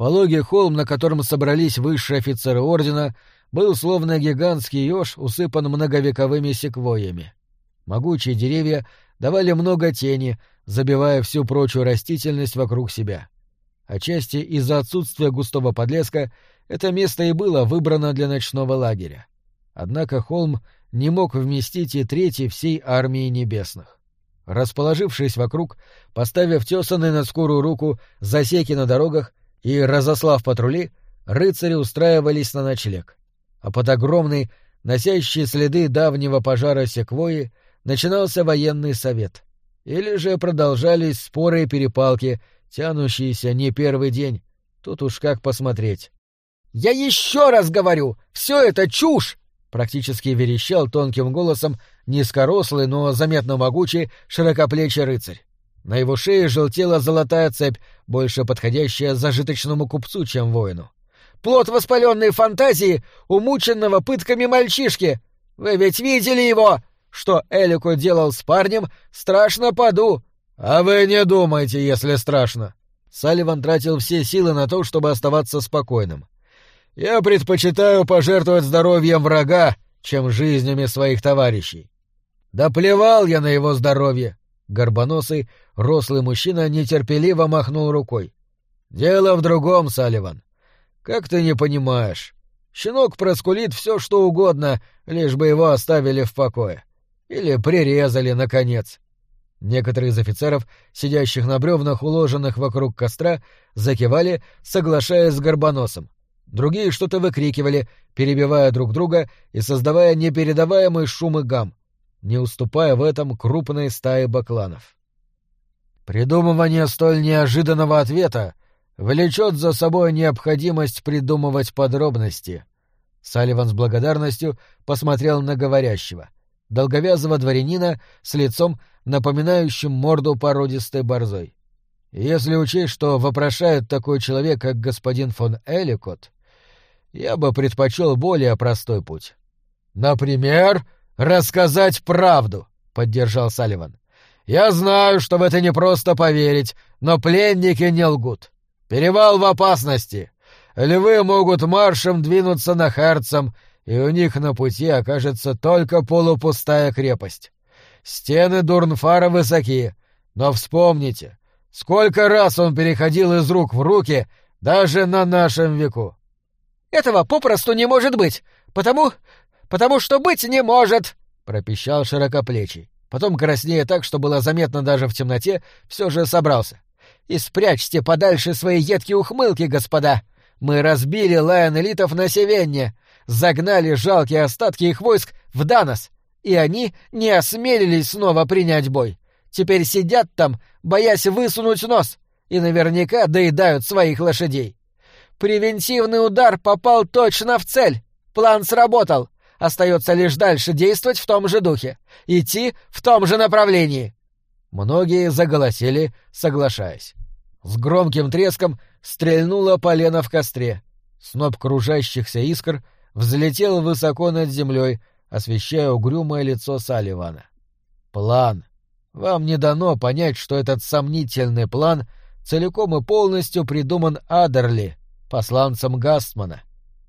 Пологий холм, на котором собрались высшие офицеры ордена, был словно гигантский еж, усыпан многовековыми секвойями. Могучие деревья давали много тени, забивая всю прочую растительность вокруг себя. Отчасти из-за отсутствия густого подлеска это место и было выбрано для ночного лагеря. Однако холм не мог вместить и трети всей армии небесных. Расположившись вокруг, поставив тесанные на скорую руку засеки на дорогах и разослав патрули, рыцари устраивались на ночлег. А под огромной, носящей следы давнего пожара секвои, начинался военный совет. Или же продолжались споры и перепалки, тянущиеся не первый день. Тут уж как посмотреть. «Я еще раз говорю, все это чушь!» Практически верещал тонким голосом низкорослый, но заметно могучий, широкоплечий рыцарь. На его шее желтела золотая цепь, больше подходящая зажиточному купцу, чем воину. «Плод воспаленной фантазии, умученного пытками мальчишки! Вы ведь видели его! Что Элику делал с парнем, страшно поду!» «А вы не думайте, если страшно!» Салливан тратил все силы на то, чтобы оставаться спокойным. «Я предпочитаю пожертвовать здоровьем врага, чем жизнями своих товарищей. Да плевал я на его здоровье!» Горбоносый, рослый мужчина нетерпеливо махнул рукой. «Дело в другом, Салливан. Как ты не понимаешь? Щенок проскулит все, что угодно, лишь бы его оставили в покое. Или прирезали, наконец. Некоторые из офицеров, сидящих на бревнах, уложенных вокруг костра, закивали, соглашаясь с Горбоносом. Другие что-то выкрикивали, перебивая друг друга и создавая непередаваемый шум и гам, не уступая в этом крупной стае бакланов. Придумывание столь неожиданного ответа влечет за собой необходимость придумывать подробности. Салливан с благодарностью посмотрел на говорящего — долговязого дворянина с лицом, напоминающим морду породистой борзой. Если учесть, что вопрошает такой человек, как господин фон Эликот, я бы предпочел более простой путь. «Например, рассказать правду», — поддержал Салливан. «Я знаю, что в это не просто поверить, но пленники не лгут. Перевал в опасности. Львы могут маршем двинуться на Херцем и у них на пути окажется только полупустая крепость. Стены Дурнфара высоки, но вспомните, сколько раз он переходил из рук в руки даже на нашем веку. — Этого попросту не может быть, потому... потому что быть не может! — пропищал широкоплечий. Потом, краснея так, что было заметно даже в темноте, все же собрался. — И спрячьте подальше свои едкие ухмылки, господа! Мы разбили лайон-элитов на Севенне, загнали жалкие остатки их войск в Данос, и они не осмелились снова принять бой. Теперь сидят там, боясь высунуть нос, и наверняка доедают своих лошадей. Превентивный удар попал точно в цель. План сработал. Остается лишь дальше действовать в том же духе. Идти в том же направлении. Многие заголосили, соглашаясь. С громким треском стрельнула полено в костре. Сноп кружащихся искр — взлетел высоко над землей, освещая угрюмое лицо Салливана. План. Вам не дано понять, что этот сомнительный план целиком и полностью придуман Адерли, посланцем Гастмана.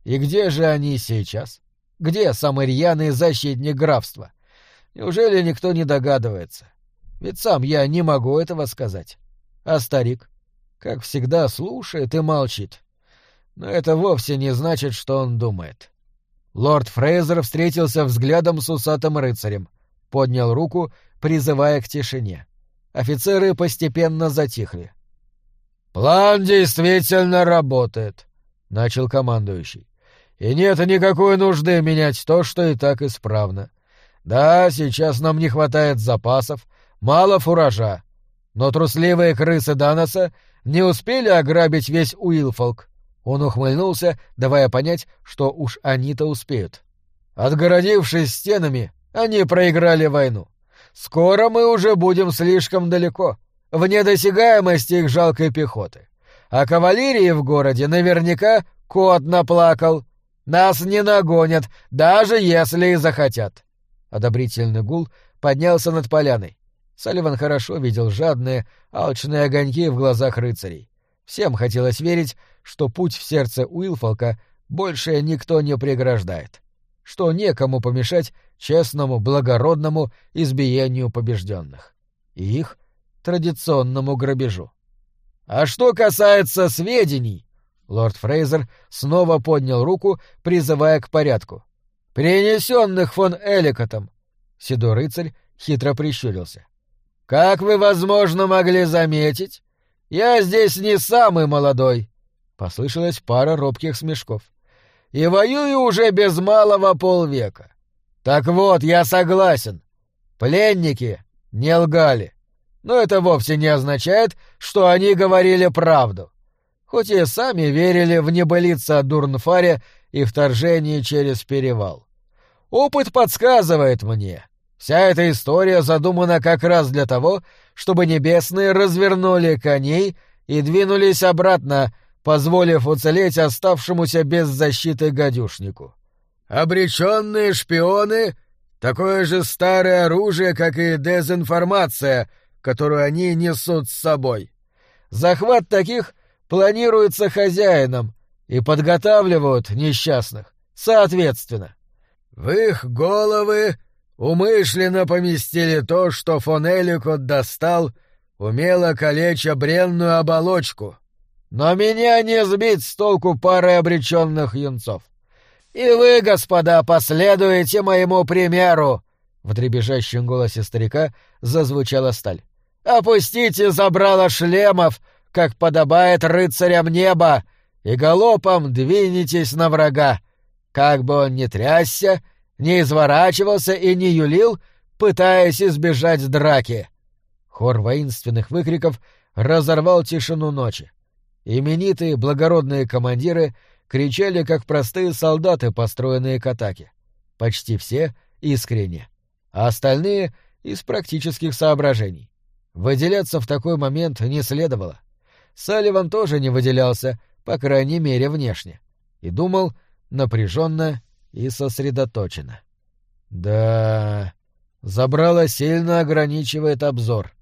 И где же они сейчас? Где самый рьяный защитник графства? Неужели никто не догадывается? Ведь сам я не могу этого сказать. А старик, как всегда, слушает и молчит. Но это вовсе не значит, что он думает. Лорд Фрейзер встретился взглядом с усатым рыцарем, поднял руку, призывая к тишине. Офицеры постепенно затихли. «План действительно работает», — начал командующий. «И нет никакой нужды менять то, что и так исправно. Да, сейчас нам не хватает запасов, мало фуража, но трусливые крысы Даноса не успели ограбить весь Уилфолк. Он ухмыльнулся, давая понять, что уж они-то успеют. Отгородившись стенами, они проиграли войну. Скоро мы уже будем слишком далеко, вне досягаемости их жалкой пехоты. А кавалерии в городе наверняка кот наплакал. Нас не нагонят, даже если и захотят. Одобрительный гул поднялся над поляной. Салливан хорошо видел жадные, алчные огоньки в глазах рыцарей. Всем хотелось верить, что путь в сердце Уилфолка больше никто не преграждает, что некому помешать честному, благородному избиению побежденных и их традиционному грабежу. А что касается сведений, лорд Фрейзер снова поднял руку, призывая к порядку. Принесенных фон Эликотом. Седой рыцарь хитро прищурился. Как вы, возможно, могли заметить, я здесь не самый молодой. Послышалась пара робких смешков. И воюю уже без малого полвека. Так вот, я согласен. Пленники не лгали. Но это вовсе не означает, что они говорили правду. Хоть и сами верили в небылица о Дурнфаре и вторжении через перевал. Опыт подсказывает мне. Вся эта история задумана как раз для того, чтобы небесные развернули коней и двинулись обратно, позволив уцелеть оставшемуся без защиты гадюшнику. Обреченные шпионы — такое же старое оружие, как и дезинформация, которую они несут с собой. Захват таких планируется хозяином и подготавливают несчастных, соответственно. В их головы умышленно поместили то, что фон Эликот достал, умело калеча бренную оболочку. Но меня не сбить с толку парой обреченных юнцов. «И вы, господа, последуете моему примеру!» В дребезжащем голосе старика зазвучала сталь. «Опустите забрало шлемов, как подобает рыцарям неба, и галопом двинетесь на врага. Как бы он ни трясся, не изворачивался и не юлил, пытаясь избежать драки». Хор воинственных выкриков разорвал тишину ночи. Именитые благородные командиры — кричали, как простые солдаты, построенные к атаке. Почти все искренне, а остальные — из практических соображений. Выделяться в такой момент не следовало. Салливан тоже не выделялся, по крайней мере, внешне, и думал напряженно и сосредоточенно. Да, забрало сильно ограничивает обзор.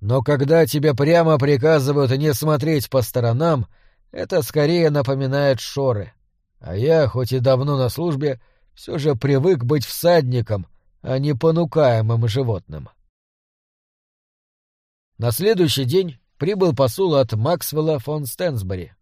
Но когда тебе прямо приказывают не смотреть по сторонам — это скорее напоминает шоры. А я, хоть и давно на службе, все же привык быть всадником, а не понукаемым животным. На следующий день прибыл посол от Максвелла фон Стенсбери.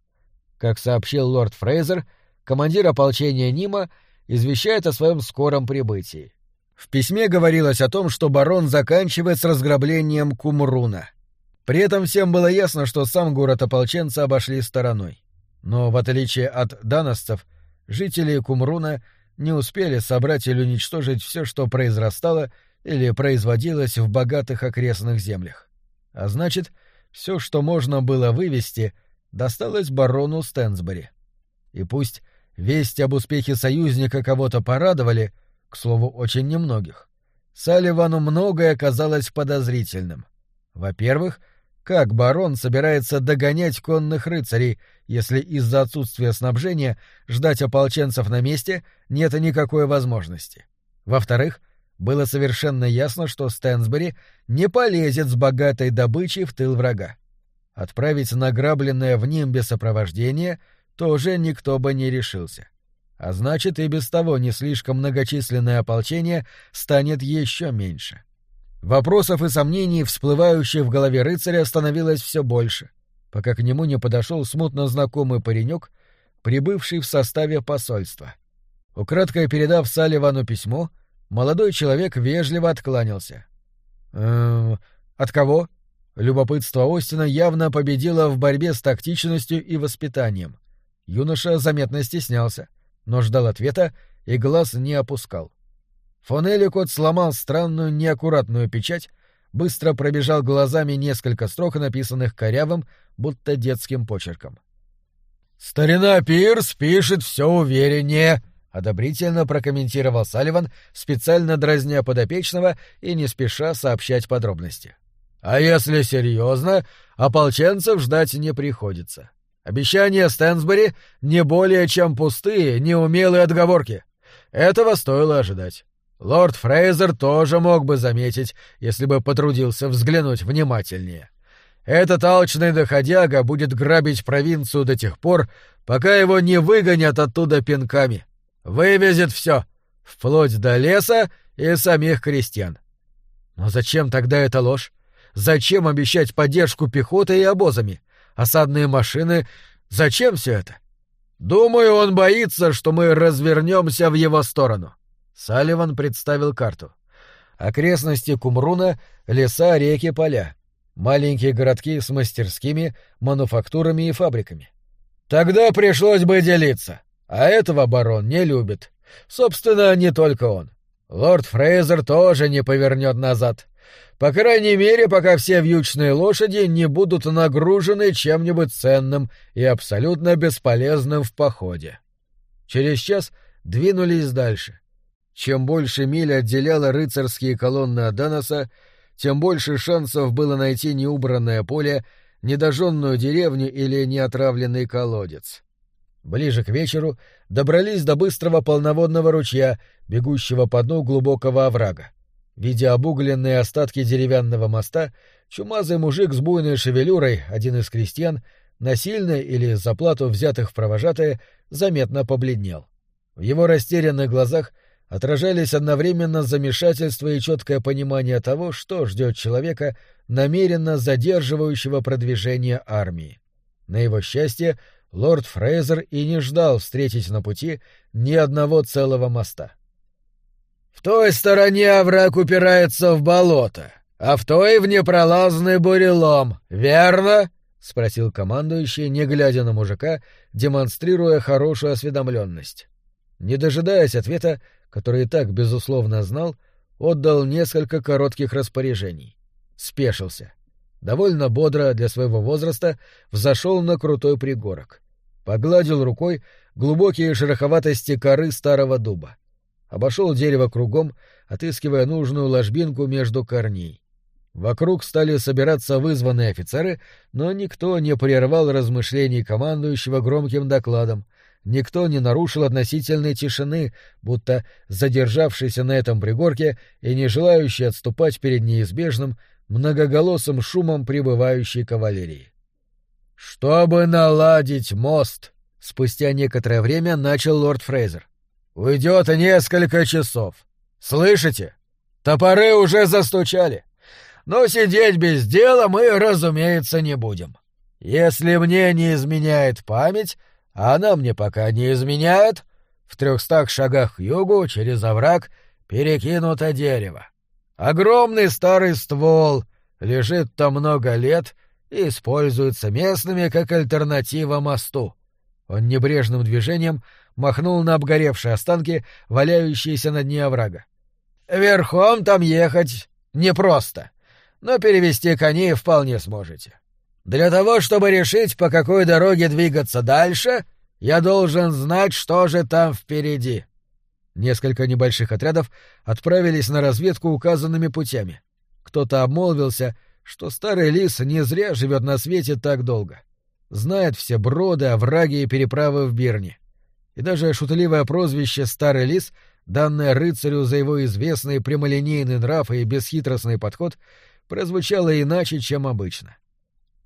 Как сообщил лорд Фрейзер, командир ополчения Нима извещает о своем скором прибытии. В письме говорилось о том, что барон заканчивает с разграблением Кумруна — при этом всем было ясно, что сам город ополченца обошли стороной. Но, в отличие от даносцев, жители Кумруна не успели собрать или уничтожить все, что произрастало или производилось в богатых окрестных землях. А значит, все, что можно было вывести, досталось барону Стэнсбери. И пусть весть об успехе союзника кого-то порадовали, к слову, очень немногих, Салливану многое казалось подозрительным. Во-первых, — как барон собирается догонять конных рыцарей, если из-за отсутствия снабжения ждать ополченцев на месте нет никакой возможности? Во-вторых, было совершенно ясно, что Стэнсбери не полезет с богатой добычей в тыл врага. Отправить награбленное в Нимбе сопровождение тоже никто бы не решился. А значит, и без того не слишком многочисленное ополчение станет еще меньше. — Вопросов и сомнений, всплывающих в голове рыцаря, становилось все больше, пока к нему не подошел смутно знакомый паренек, прибывший в составе посольства. Украдкой передав Салливану письмо, молодой человек вежливо откланялся. «Эм, от кого?» Любопытство Остина явно победило в борьбе с тактичностью и воспитанием. Юноша заметно стеснялся, но ждал ответа и глаз не опускал. Фон Эликот сломал странную неаккуратную печать, быстро пробежал глазами несколько строк, написанных корявым, будто детским почерком. «Старина Пирс пишет все увереннее», — одобрительно прокомментировал Салливан, специально дразня подопечного и не спеша сообщать подробности. «А если серьезно, ополченцев ждать не приходится. Обещания Стэнсбери не более чем пустые, неумелые отговорки. Этого стоило ожидать. Лорд Фрейзер тоже мог бы заметить, если бы потрудился взглянуть внимательнее. Этот алчный доходяга будет грабить провинцию до тех пор, пока его не выгонят оттуда пинками. Вывезет все, вплоть до леса и самих крестьян. Но зачем тогда эта ложь? Зачем обещать поддержку пехоты и обозами? Осадные машины? Зачем все это? Думаю, он боится, что мы развернемся в его сторону. Салливан представил карту. Окрестности Кумруна — леса, реки, поля. Маленькие городки с мастерскими, мануфактурами и фабриками. Тогда пришлось бы делиться. А этого барон не любит. Собственно, не только он. Лорд Фрейзер тоже не повернет назад. По крайней мере, пока все вьючные лошади не будут нагружены чем-нибудь ценным и абсолютно бесполезным в походе. Через час двинулись дальше. Чем больше миль отделяло рыцарские колонны от Даноса, тем больше шансов было найти неубранное поле, недожженную деревню или неотравленный колодец. Ближе к вечеру добрались до быстрого полноводного ручья, бегущего по дну глубокого оврага. Видя обугленные остатки деревянного моста, чумазый мужик с буйной шевелюрой, один из крестьян, насильно или за плату взятых в провожатые, заметно побледнел. В его растерянных глазах отражались одновременно замешательство и четкое понимание того, что ждет человека, намеренно задерживающего продвижение армии. На его счастье, лорд Фрейзер и не ждал встретить на пути ни одного целого моста. «В той стороне овраг упирается в болото, а в той в непролазный бурелом, верно?» — спросил командующий, не глядя на мужика, демонстрируя хорошую осведомленность. Не дожидаясь ответа, который и так, безусловно, знал, отдал несколько коротких распоряжений. Спешился. Довольно бодро для своего возраста взошел на крутой пригорок. Погладил рукой глубокие шероховатости коры старого дуба. Обошел дерево кругом, отыскивая нужную ложбинку между корней. Вокруг стали собираться вызванные офицеры, но никто не прервал размышлений командующего громким докладом, никто не нарушил относительной тишины, будто задержавшийся на этом пригорке и не желающий отступать перед неизбежным, многоголосым шумом прибывающей кавалерии. «Чтобы наладить мост», — спустя некоторое время начал лорд Фрейзер, — «уйдет несколько часов. Слышите? Топоры уже застучали. Но сидеть без дела мы, разумеется, не будем. Если мне не изменяет память, а она мне пока не изменяет, в трехстах шагах к югу через овраг перекинуто дерево. Огромный старый ствол, лежит там много лет и используется местными как альтернатива мосту. Он небрежным движением махнул на обгоревшие останки, валяющиеся на дне оврага. «Верхом там ехать непросто, но перевести коней вполне сможете. Для того, чтобы решить, по какой дороге двигаться дальше, я должен знать, что же там впереди. Несколько небольших отрядов отправились на разведку указанными путями. Кто-то обмолвился, что старый лис не зря живет на свете так долго. Знает все броды, овраги и переправы в Бирне. И даже шутливое прозвище «Старый лис», данное рыцарю за его известный прямолинейный нрав и бесхитростный подход, прозвучало иначе, чем обычно.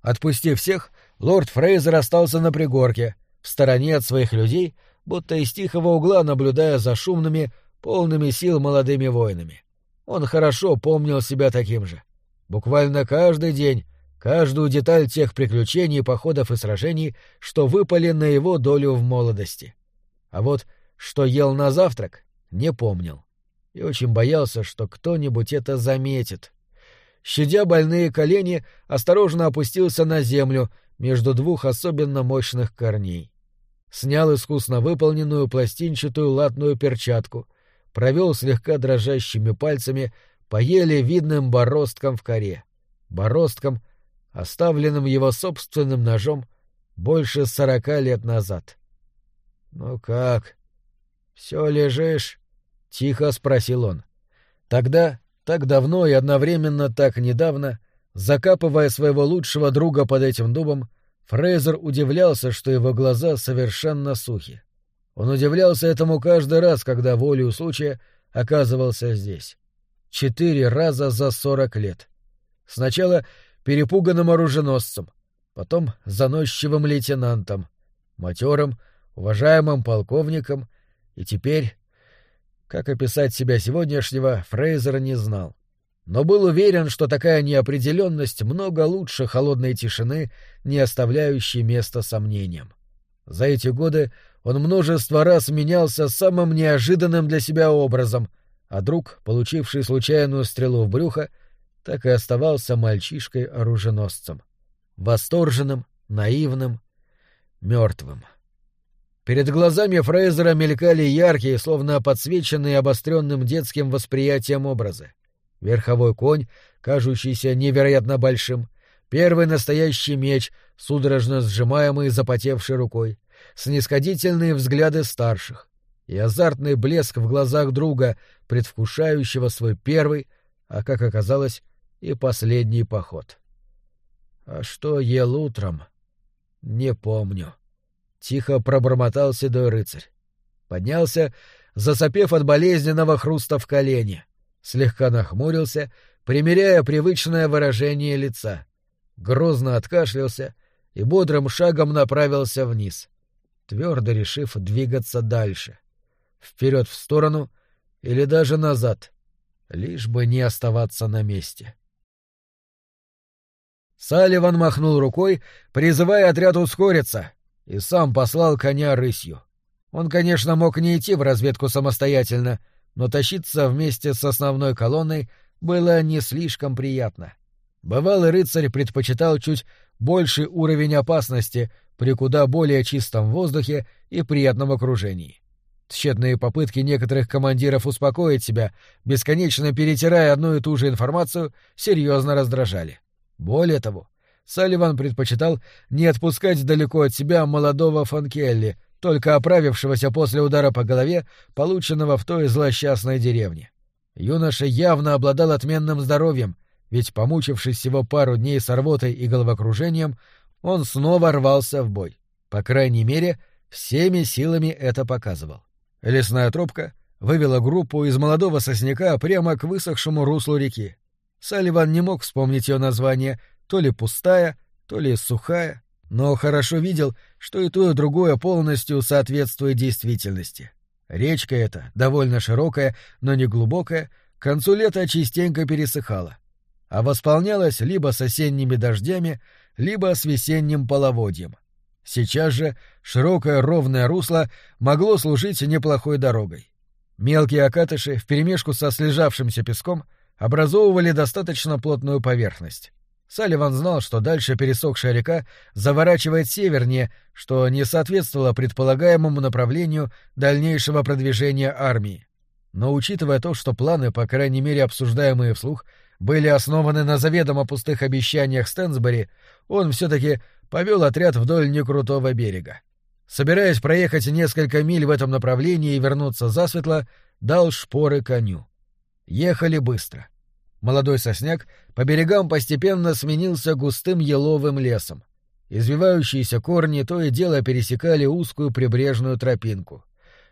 Отпустив всех, лорд Фрейзер остался на пригорке, в стороне от своих людей, будто из тихого угла наблюдая за шумными, полными сил молодыми воинами. Он хорошо помнил себя таким же. Буквально каждый день, каждую деталь тех приключений, походов и сражений, что выпали на его долю в молодости. А вот что ел на завтрак, не помнил. И очень боялся, что кто-нибудь это заметит — щадя больные колени, осторожно опустился на землю между двух особенно мощных корней. Снял искусно выполненную пластинчатую латную перчатку, провел слегка дрожащими пальцами по еле видным бороздкам в коре. Бороздкам, оставленным его собственным ножом больше сорока лет назад. — Ну как? Все лежишь? — тихо спросил он. Тогда, так давно и одновременно так недавно, закапывая своего лучшего друга под этим дубом, Фрейзер удивлялся, что его глаза совершенно сухи. Он удивлялся этому каждый раз, когда волею случая оказывался здесь. Четыре раза за сорок лет. Сначала перепуганным оруженосцем, потом заносчивым лейтенантом, матерым, уважаемым полковником и теперь... Как описать себя сегодняшнего, Фрейзер не знал. Но был уверен, что такая неопределенность много лучше холодной тишины, не оставляющей места сомнениям. За эти годы он множество раз менялся самым неожиданным для себя образом, а друг, получивший случайную стрелу в брюхо, так и оставался мальчишкой-оруженосцем. Восторженным, наивным, мертвым. Перед глазами Фрейзера мелькали яркие, словно подсвеченные обостренным детским восприятием образы. Верховой конь, кажущийся невероятно большим, первый настоящий меч, судорожно сжимаемый запотевшей рукой, снисходительные взгляды старших и азартный блеск в глазах друга, предвкушающего свой первый, а, как оказалось, и последний поход. А что ел утром? Не помню. Тихо пробормотал седой рыцарь. Поднялся, засопев от болезненного хруста в колене. Слегка нахмурился, примеряя привычное выражение лица. Грозно откашлялся и бодрым шагом направился вниз, твердо решив двигаться дальше. Вперед в сторону или даже назад, лишь бы не оставаться на месте. Салливан махнул рукой, призывая отряд ускориться, и сам послал коня рысью. Он, конечно, мог не идти в разведку самостоятельно, но тащиться вместе с основной колонной было не слишком приятно. Бывалый рыцарь предпочитал чуть больший уровень опасности при куда более чистом воздухе и приятном окружении. Тщетные попытки некоторых командиров успокоить себя, бесконечно перетирая одну и ту же информацию, серьезно раздражали. Более того, Салливан предпочитал не отпускать далеко от себя молодого Фанкелли, только оправившегося после удара по голове, полученного в той злосчастной деревне. Юноша явно обладал отменным здоровьем, ведь, помучившись всего пару дней с рвотой и головокружением, он снова рвался в бой. По крайней мере, всеми силами это показывал. Лесная тропка вывела группу из молодого сосняка прямо к высохшему руслу реки. Салливан не мог вспомнить ее название, то ли пустая, то ли сухая, но хорошо видел, что и то, и другое полностью соответствует действительности. Речка эта, довольно широкая, но не глубокая, к концу лета частенько пересыхала, а восполнялась либо с осенними дождями, либо с весенним половодьем. Сейчас же широкое ровное русло могло служить неплохой дорогой. Мелкие окатыши вперемешку со слежавшимся песком образовывали достаточно плотную поверхность. Салливан знал, что дальше пересохшая река заворачивает севернее, что не соответствовало предполагаемому направлению дальнейшего продвижения армии. Но учитывая то, что планы, по крайней мере обсуждаемые вслух, были основаны на заведомо пустых обещаниях Стэнсбери, он все-таки повел отряд вдоль некрутого берега. Собираясь проехать несколько миль в этом направлении и вернуться засветло, дал шпоры коню. Ехали быстро — Молодой сосняк по берегам постепенно сменился густым еловым лесом. Извивающиеся корни то и дело пересекали узкую прибрежную тропинку.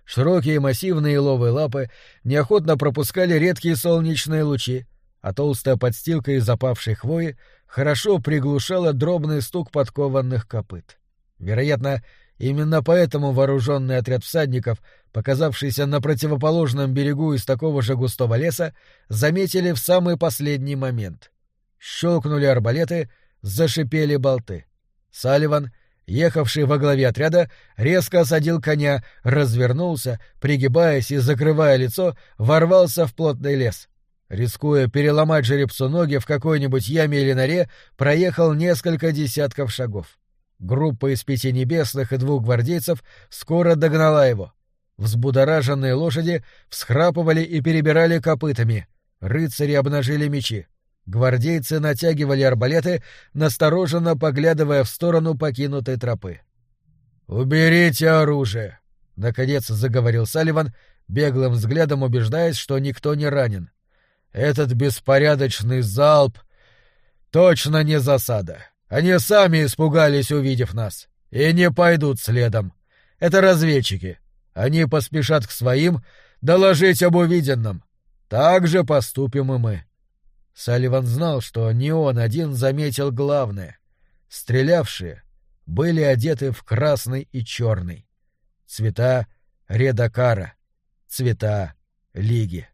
Широкие массивные еловые лапы неохотно пропускали редкие солнечные лучи, а толстая подстилка из запавшей хвои хорошо приглушала дробный стук подкованных копыт. Вероятно, Именно поэтому вооруженный отряд всадников, показавшийся на противоположном берегу из такого же густого леса, заметили в самый последний момент. Щелкнули арбалеты, зашипели болты. Салливан, ехавший во главе отряда, резко осадил коня, развернулся, пригибаясь и закрывая лицо, ворвался в плотный лес. Рискуя переломать жеребцу ноги в какой-нибудь яме или норе, проехал несколько десятков шагов. Группа из пяти небесных и двух гвардейцев скоро догнала его. Взбудораженные лошади всхрапывали и перебирали копытами. Рыцари обнажили мечи. Гвардейцы натягивали арбалеты, настороженно поглядывая в сторону покинутой тропы. «Уберите оружие!» — наконец заговорил Салливан, беглым взглядом убеждаясь, что никто не ранен. «Этот беспорядочный залп точно не засада. Они сами испугались, увидев нас, и не пойдут следом. Это разведчики. Они поспешат к своим доложить об увиденном. Так же поступим и мы. Салливан знал, что не он один заметил главное. Стрелявшие были одеты в красный и черный. Цвета Редакара, цвета Лиги.